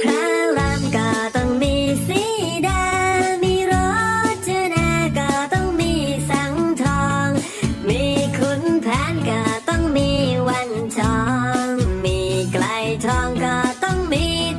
พระรามก็ต้องมีสีแดงมีรถเจนาก็ต้องมีสังทอง มีขุนแผนก็ต้องมีวันทอง มีไกลทองก็